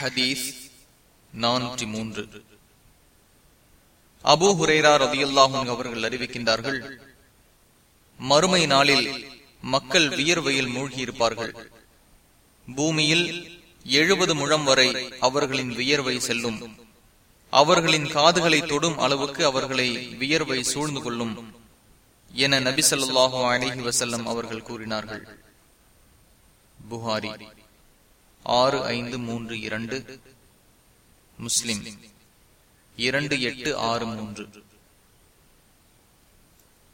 ஹதீஸ் நானூற்றி மூன்று. அபு ஹுரேரா ரதியுல்லாஹும் அவர்கள் அறிவிக்கின்றார்கள் மறுமை நாளில் மக்கள் வியர்வையில் மூழ்கியிருப்பார்கள். பூமியில் எழுபது முழம் வரை அவர்களின் வியர்வை செல்லும். அவர்களின் காதுகளை தொடும் அளவுக்கு அவர்களை வியர்வை சூழ்ந்து கொள்ளும் என நபி சொல்லாஹு அலஹி வசல்லம் அவர்கள் கூறினார்கள். புகாரி. ஆறு ஐந்து மூன்று இரண்டு. முஸ்லிம். இரண்டு எட்டு ஆறு மூன்று.